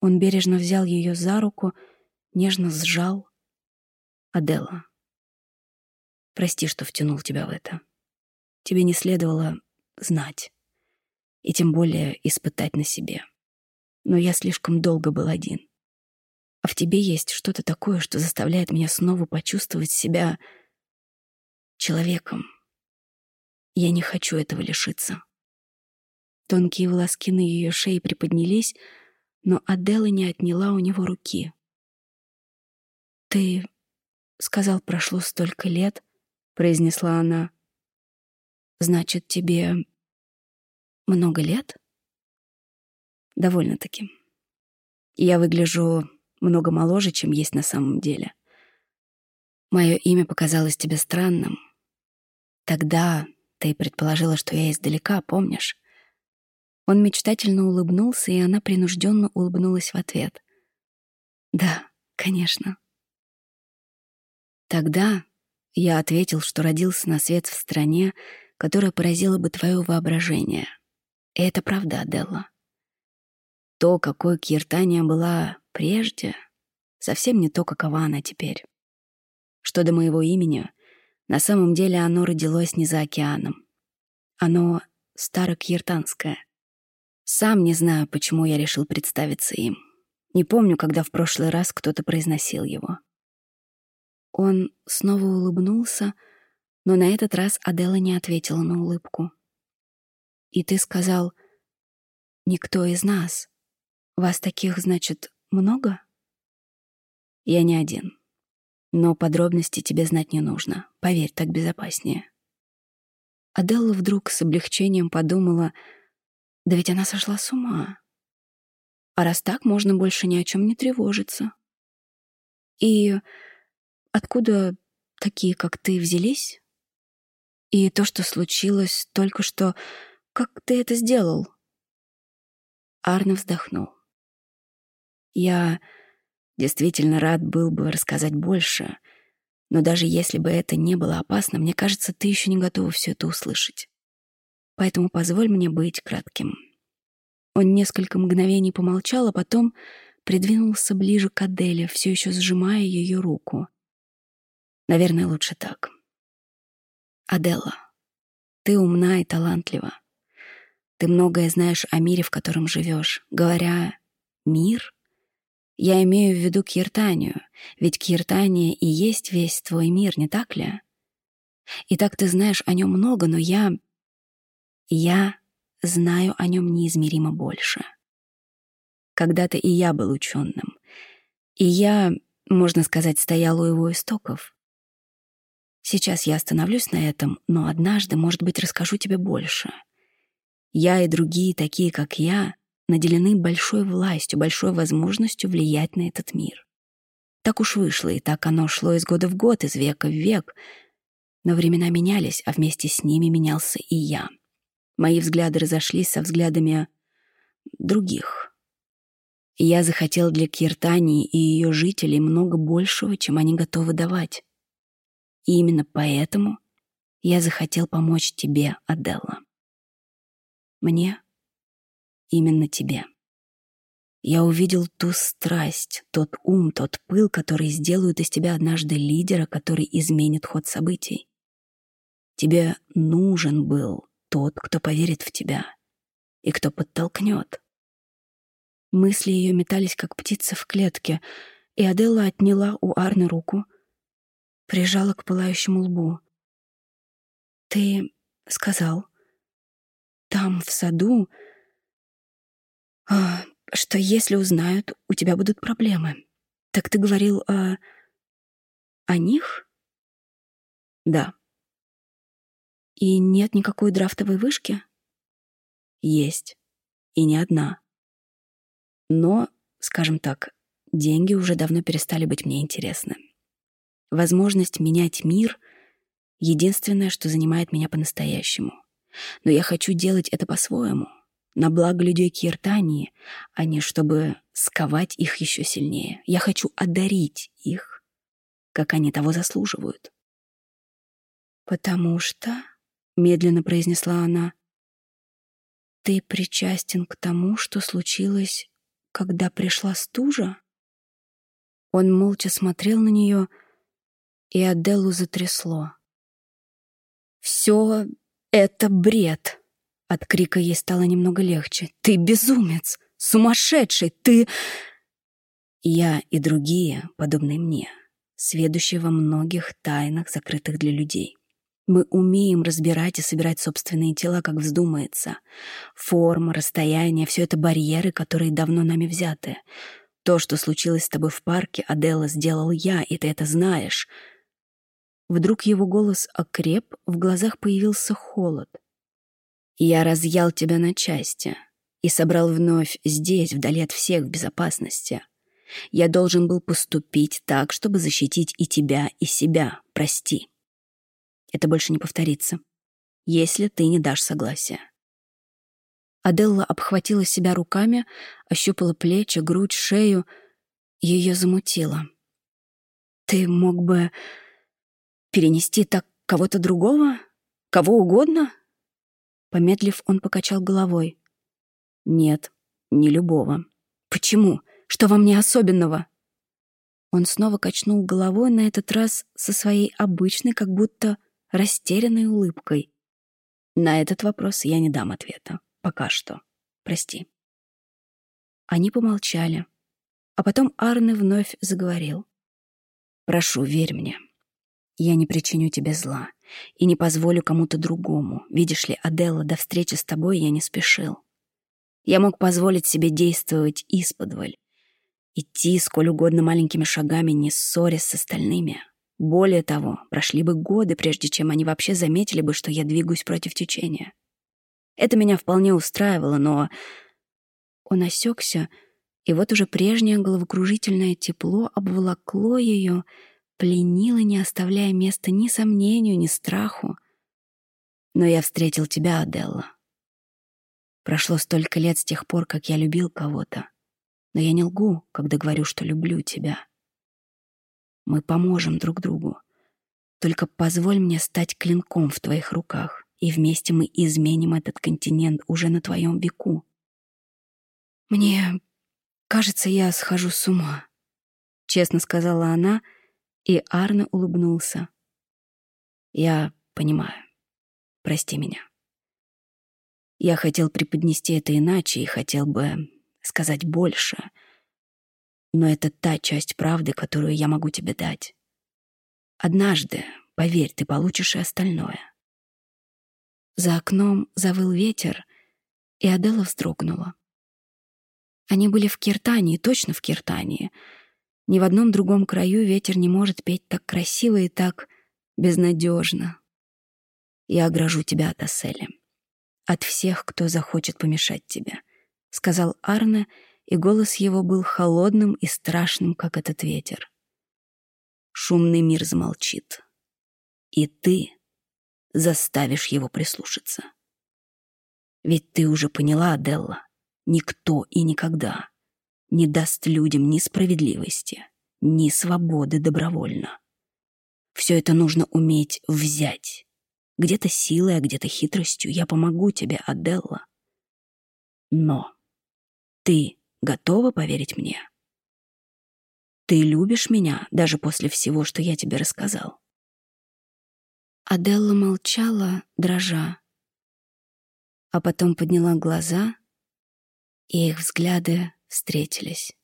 Он бережно взял ее за руку, нежно сжал. «Аделла, прости, что втянул тебя в это. Тебе не следовало знать, и тем более испытать на себе. Но я слишком долго был один. А в тебе есть что-то такое, что заставляет меня снова почувствовать себя человеком. Я не хочу этого лишиться. Тонкие волоски на ее шее приподнялись, но Адела не отняла у него руки. «Ты сказал, прошло столько лет», — произнесла она. Значит, тебе много лет? Довольно-таки. Я выгляжу много моложе, чем есть на самом деле. Мое имя показалось тебе странным. Тогда ты предположила, что я издалека, помнишь? Он мечтательно улыбнулся, и она принужденно улыбнулась в ответ. Да, конечно. Тогда я ответил, что родился на свет в стране, которая поразила бы твое воображение. И это правда, Аделла. То, какой Киртания была прежде, совсем не то, какова она теперь. Что до моего имени, на самом деле оно родилось не за океаном. Оно старокиртанское. Сам не знаю, почему я решил представиться им. Не помню, когда в прошлый раз кто-то произносил его. Он снова улыбнулся, но на этот раз Адела не ответила на улыбку. «И ты сказал, никто из нас. Вас таких, значит, много?» «Я не один. Но подробности тебе знать не нужно. Поверь, так безопаснее». Аделла вдруг с облегчением подумала, да ведь она сошла с ума. А раз так, можно больше ни о чем не тревожиться. И откуда такие, как ты, взялись? И то, что случилось только что... Как ты это сделал?» Арне вздохнул. «Я действительно рад был бы рассказать больше, но даже если бы это не было опасно, мне кажется, ты еще не готова все это услышать. Поэтому позволь мне быть кратким. Он несколько мгновений помолчал, а потом придвинулся ближе к Аделе, все еще сжимая ее руку. Наверное, лучше так. Адела, ты умна и талантлива. Ты многое знаешь о мире, в котором живешь. Говоря «мир», я имею в виду Киртанию, ведь Киртания и есть весь твой мир, не так ли? И так ты знаешь о нем много, но я... Я знаю о нем неизмеримо больше. Когда-то и я был ученым. И я, можно сказать, стоял у его истоков. Сейчас я остановлюсь на этом, но однажды, может быть, расскажу тебе больше. Я и другие, такие как я, наделены большой властью, большой возможностью влиять на этот мир. Так уж вышло, и так оно шло из года в год, из века в век. Но времена менялись, а вместе с ними менялся и я. Мои взгляды разошлись со взглядами других. Я захотел для Киртании и ее жителей много большего, чем они готовы давать. И именно поэтому я захотел помочь тебе, Аделла. Мне, именно тебе. Я увидел ту страсть, тот ум, тот пыл, который сделают из тебя однажды лидера, который изменит ход событий. Тебе нужен был тот, кто поверит в тебя и кто подтолкнет. Мысли ее метались, как птица в клетке, и Аделла отняла у Арны руку, прижала к пылающему лбу. «Ты сказал, там, в саду, а, что если узнают, у тебя будут проблемы. Так ты говорил о... о них?» «Да». «И нет никакой драфтовой вышки?» «Есть. И не одна». Но, скажем так, деньги уже давно перестали быть мне интересны. Возможность менять мир — единственное, что занимает меня по-настоящему. Но я хочу делать это по-своему, на благо людей Киртании, а не чтобы сковать их еще сильнее. Я хочу одарить их, как они того заслуживают. «Потому что», — медленно произнесла она, — «ты причастен к тому, что случилось когда пришла стужа? Он молча смотрел на нее, и Аделу затрясло. «Все это бред!» От крика ей стало немного легче. «Ты безумец! Сумасшедший! Ты...» Я и другие, подобные мне, сведущие во многих тайнах, закрытых для людей. Мы умеем разбирать и собирать собственные тела, как вздумается. Форма, расстояние — все это барьеры, которые давно нами взяты. То, что случилось с тобой в парке, Адела сделал я, и ты это знаешь. Вдруг его голос окреп, в глазах появился холод. Я разъял тебя на части и собрал вновь здесь, вдали от всех, в безопасности. Я должен был поступить так, чтобы защитить и тебя, и себя. Прости. Это больше не повторится, если ты не дашь согласия. Аделла обхватила себя руками, ощупала плечи, грудь, шею. Ее замутило. «Ты мог бы перенести так кого-то другого? Кого угодно?» Помедлив, он покачал головой. «Нет, не любого». «Почему? Что во мне особенного?» Он снова качнул головой, на этот раз со своей обычной, как будто растерянной улыбкой. На этот вопрос я не дам ответа. Пока что. Прости. Они помолчали. А потом Арне вновь заговорил. «Прошу, верь мне. Я не причиню тебе зла и не позволю кому-то другому. Видишь ли, Аделла, до встречи с тобой я не спешил. Я мог позволить себе действовать исподволь, идти сколь угодно маленькими шагами, не ссорясь с остальными. Более того, прошли бы годы, прежде чем они вообще заметили бы, что я двигаюсь против течения. Это меня вполне устраивало, но... Он осекся, и вот уже прежнее головокружительное тепло обволокло ее, пленило, не оставляя места ни сомнению, ни страху. Но я встретил тебя, Аделла. Прошло столько лет с тех пор, как я любил кого-то. Но я не лгу, когда говорю, что люблю тебя. Мы поможем друг другу. Только позволь мне стать клинком в твоих руках, и вместе мы изменим этот континент уже на твоем веку. Мне кажется, я схожу с ума, честно сказала она, и Арне улыбнулся. Я понимаю. Прости меня. Я хотел преподнести это иначе и хотел бы сказать больше. Но это та часть правды, которую я могу тебе дать. Однажды, поверь, ты получишь и остальное. За окном завыл ветер, и Адела вздрогнула. Они были в Киртании, точно в Киртании. Ни в одном другом краю ветер не может петь так красиво и так безнадежно. Я огражу тебя от Ассели. От всех, кто захочет помешать тебе, — сказал Арне, и голос его был холодным и страшным, как этот ветер. Шумный мир замолчит. И ты заставишь его прислушаться. Ведь ты уже поняла, Аделла, никто и никогда не даст людям ни справедливости, ни свободы добровольно. Все это нужно уметь взять. Где-то силой, а где-то хитростью. Я помогу тебе, Аделла. Но ты готова поверить мне? Ты любишь меня даже после всего, что я тебе рассказал? Аделла молчала, дрожа, а потом подняла глаза, и их взгляды встретились.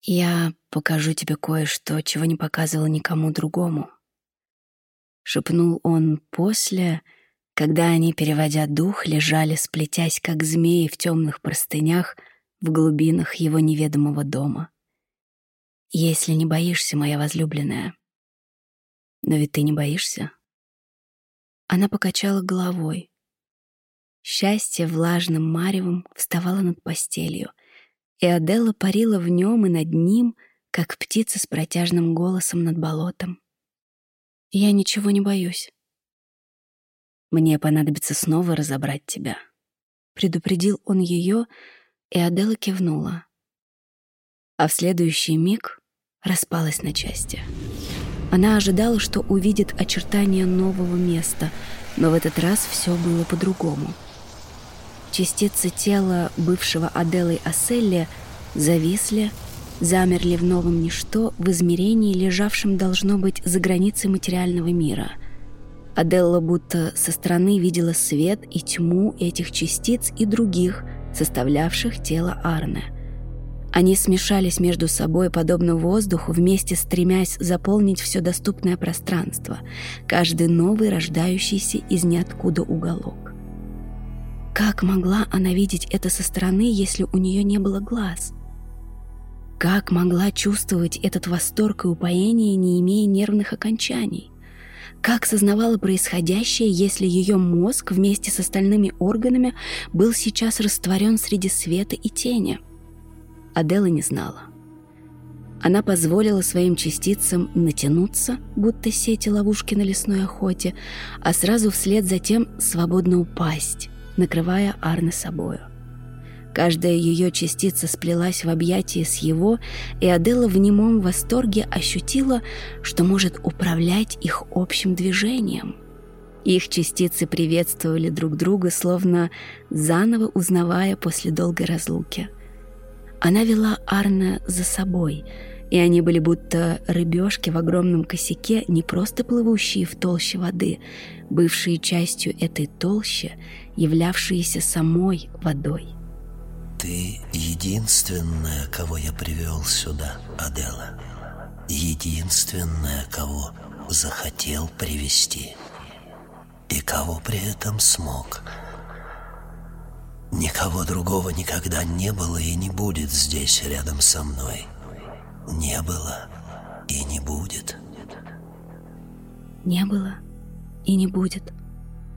«Я покажу тебе кое-что, чего не показывал никому другому», — шепнул он после, когда они, переводя дух, лежали, сплетясь, как змеи в темных простынях в глубинах его неведомого дома. «Если не боишься, моя возлюбленная, но ведь ты не боишься?» Она покачала головой. Счастье влажным маревом вставало над постелью, и Аделла парила в нем и над ним, как птица с протяжным голосом над болотом. «Я ничего не боюсь». «Мне понадобится снова разобрать тебя», — предупредил он ее, и Аделла кивнула. А в следующий миг распалась на части. Она ожидала, что увидит очертания нового места, но в этот раз все было по-другому. Частицы тела бывшего Аделой Асселли зависли, замерли в новом ничто, в измерении, лежавшем, должно быть, за границей материального мира. Аделла будто со стороны видела свет и тьму этих частиц и других, составлявших тело Арне — они смешались между собой, подобно воздуху, вместе стремясь заполнить все доступное пространство, каждый новый рождающийся из ниоткуда уголок. Как могла она видеть это со стороны, если у нее не было глаз? Как могла чувствовать этот восторг и упоение, не имея нервных окончаний? Как сознавала происходящее, если ее мозг вместе с остальными органами был сейчас растворен среди света и тени? Адела не знала. Она позволила своим частицам натянуться, будто сети ловушки на лесной охоте, а сразу вслед за тем свободно упасть, накрывая Арны собою. Каждая ее частица сплелась в объятии с его, и Адела в немом восторге ощутила, что может управлять их общим движением. Их частицы приветствовали друг друга, словно заново узнавая после долгой разлуки. Она вела Арна за собой, и они были будто рыбешки в огромном косяке, не просто плывущие в толще воды, бывшие частью этой толщи, являвшиеся самой водой. «Ты единственная, кого я привел сюда, Адела. Единственная, кого захотел привести. И кого при этом смог». Никого другого никогда не было и не будет здесь рядом со мной. Не было и не будет. Не было и не будет.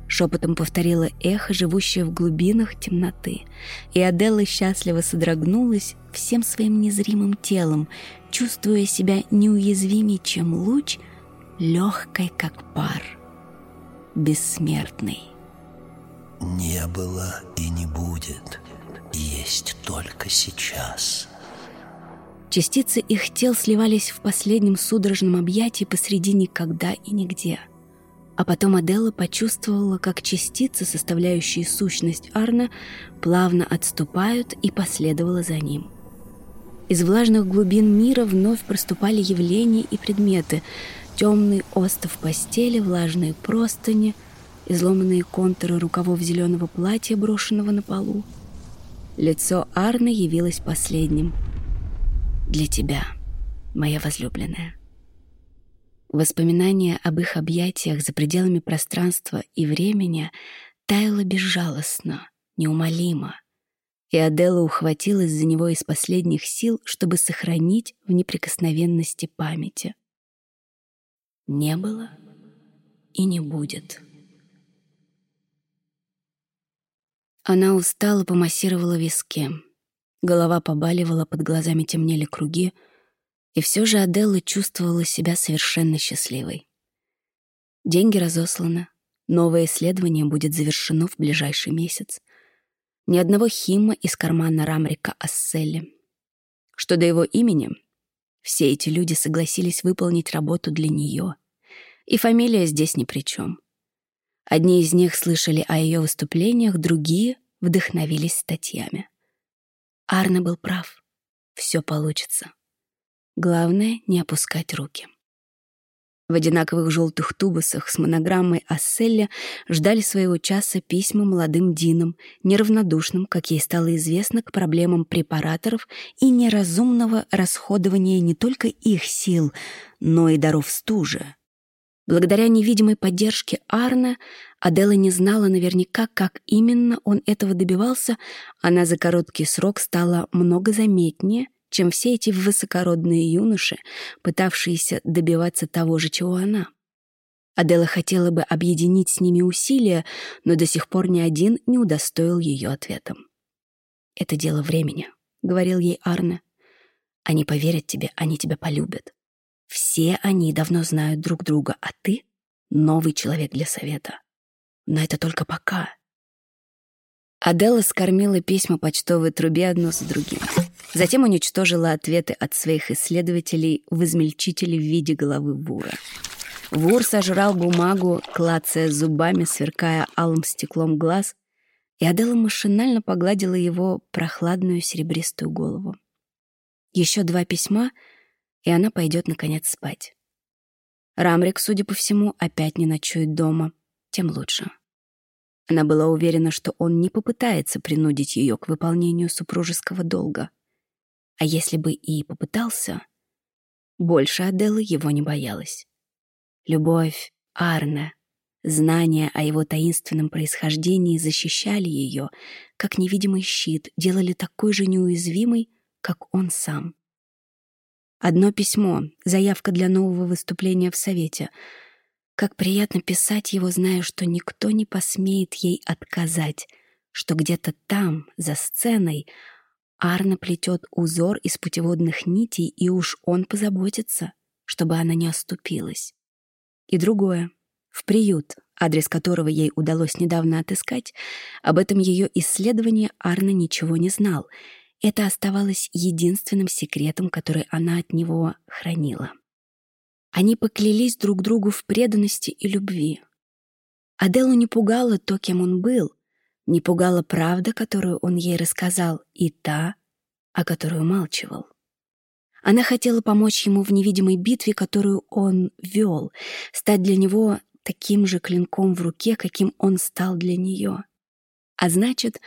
Шепотом повторила эхо, живущее в глубинах темноты. И Аделла счастливо содрогнулась всем своим незримым телом, чувствуя себя неуязвимей, чем луч, легкой, как пар, бессмертной. Не было и не будет. Есть только сейчас. Частицы их тел сливались в последнем судорожном объятии посреди никогда и нигде. А потом Аделла почувствовала, как частицы, составляющие сущность Арна, плавно отступают и последовала за ним. Из влажных глубин мира вновь проступали явления и предметы. Темный остов постели, влажные простыни, изломанные контуры рукавов зеленого платья, брошенного на полу. Лицо Арны явилось последним. «Для тебя, моя возлюбленная». Воспоминание об их объятиях за пределами пространства и времени таяло безжалостно, неумолимо, и Адела ухватилась за него из последних сил, чтобы сохранить в неприкосновенности памяти. Не было и не будет. Она устало помассировала виски. Голова побаливала, под глазами темнели круги — и все же Аделла чувствовала себя совершенно счастливой. Деньги разосланы, новое исследование будет завершено в ближайший месяц. Ни одного хима из кармана Рамрика Асселли. Что до его имени, все эти люди согласились выполнить работу для нее, и фамилия здесь ни при чем. Одни из них слышали о ее выступлениях, другие вдохновились статьями. Арне был прав. Все получится. Главное — не опускать руки. В одинаковых желтых тубусах с монограммой Асселя ждали своего часа письма молодым Динам, неравнодушным, как ей стало известно, к проблемам препараторов и неразумного расходования не только их сил, но и даров стужи. Благодаря невидимой поддержке Арна Адела не знала наверняка, как именно он этого добивался, она за короткий срок стала много заметнее — чем все эти высокородные юноши, пытавшиеся добиваться того же, чего она. Адела хотела бы объединить с ними усилия, но до сих пор ни один не удостоил ее ответом. «Это дело времени», — говорил ей Арне. «Они поверят тебе, они тебя полюбят. Все они давно знают друг друга, а ты — новый человек для совета. Но это только пока». Адела скормила письма почтовой трубе одно за другим. Затем уничтожила ответы от своих исследователей в измельчителе в виде головы Вура. Вур сожрал бумагу, клацая зубами, сверкая алым стеклом глаз, и Адела машинально погладила его прохладную серебристую голову. Еще два письма, и она пойдет, наконец, спать. Рамрик, судя по всему, опять не ночует дома, тем лучше. Она была уверена, что он не попытается принудить ее к выполнению супружеского долга — а если бы и попытался, больше Аделла его не боялась. Любовь, Арна, знания о его таинственном происхождении защищали ее, как невидимый щит, делали такой же неуязвимой, как он сам. Одно письмо, заявка для нового выступления в Совете. Как приятно писать его, зная, что никто не посмеет ей отказать, что где-то там, за сценой, Арна плетет узор из путеводных нитей, и уж он позаботится, чтобы она не оступилась. И другое. В приют, адрес которого ей удалось недавно отыскать, об этом ее исследовании Арна ничего не знал. Это оставалось единственным секретом, который она от него хранила. Они поклялись друг другу в преданности и любви. Аделу не пугало то, кем он был, не пугала правда, которую он ей рассказал, и та, о которой умалчивал. Она хотела помочь ему в невидимой битве, которую он вел, стать для него таким же клинком в руке, каким он стал для нее. А значит,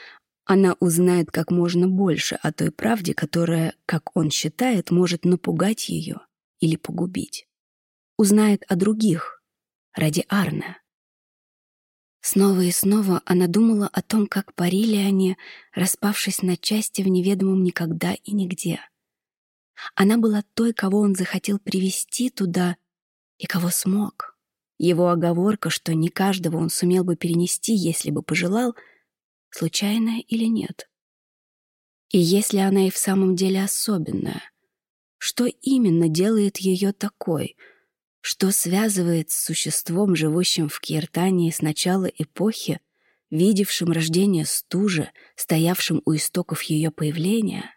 она узнает как можно больше о той правде, которая, как он считает, может напугать ее или погубить. Узнает о других ради Арна. Снова и снова она думала о том, как парили они, распавшись на части в неведомом никогда и нигде. Она была той, кого он захотел привести туда и кого смог. Его оговорка, что не каждого он сумел бы перенести, если бы пожелал, случайная или нет. И если она и в самом деле особенная, что именно делает ее такой — что связывает с существом, живущим в Киртании с начала эпохи, видевшим рождение стужи, стоявшим у истоков ее появления?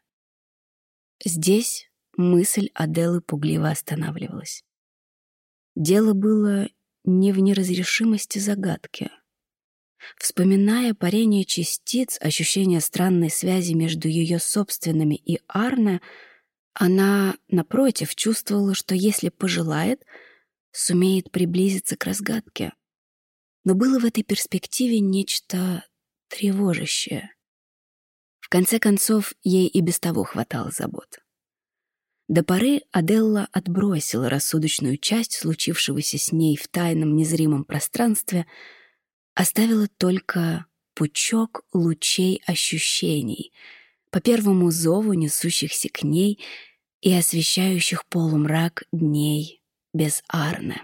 Здесь мысль Аделы пугливо останавливалась. Дело было не в неразрешимости загадки. Вспоминая парение частиц, ощущение странной связи между ее собственными и Арне, она, напротив, чувствовала, что если пожелает, сумеет приблизиться к разгадке. Но было в этой перспективе нечто тревожащее. В конце концов, ей и без того хватало забот. До поры Аделла отбросила рассудочную часть случившегося с ней в тайном незримом пространстве, оставила только пучок лучей ощущений, по первому зову несущихся к ней и освещающих полумрак дней без Арны.